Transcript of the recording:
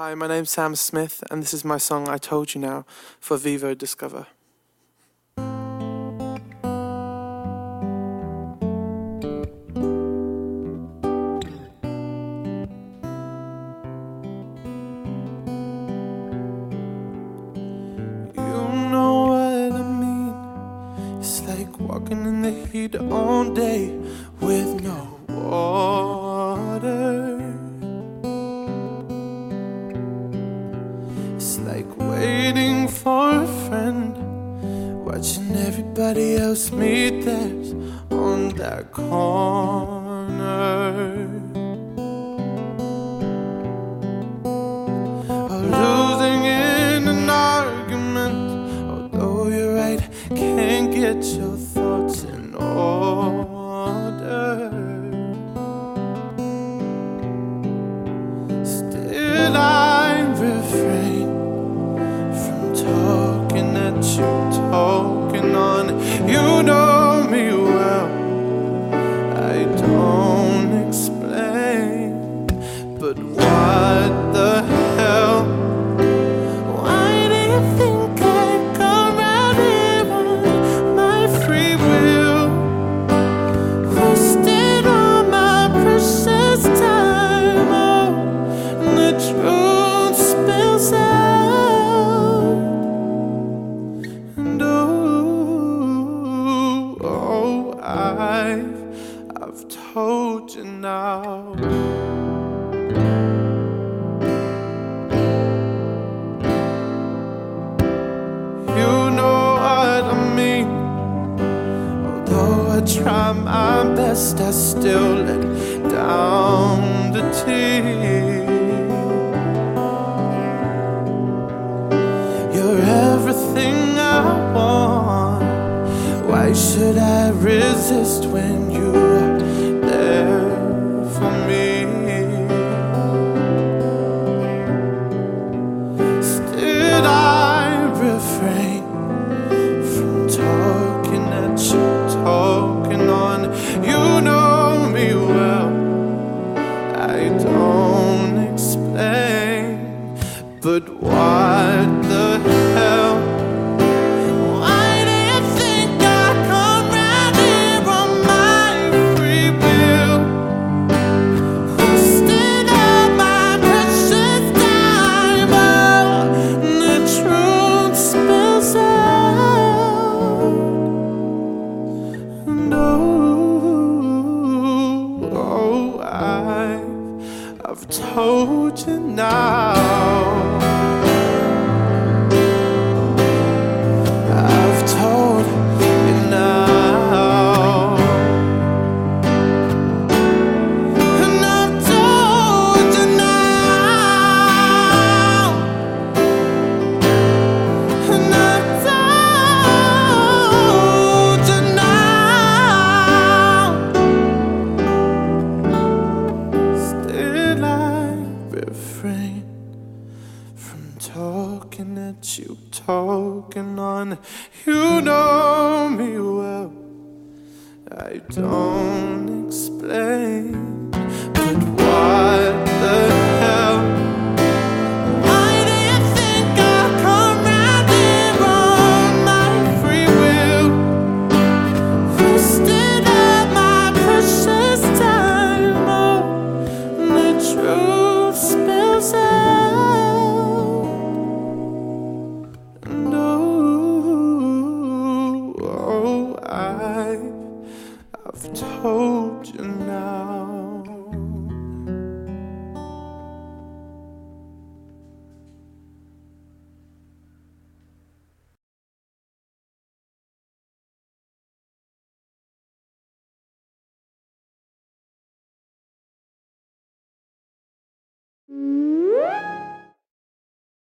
Hi, my name's Sam Smith, and this is my song I Told You Now for Vevo Discover. You know what I mean? It's like walking in the heat all day with no water. It's like waiting for a friend, watching everybody else meet theirs on that corner. Or losing in an argument, although you're right, can't get your thoughts in order. Still, I I've, told you now. Try my best, I still let down the team. You're everything I want. Why should I resist when you oh, oh, I've, I've told you now. Talking at you, talking on. You know me well. I don't explain, but what the hell? Why Mm-hmm.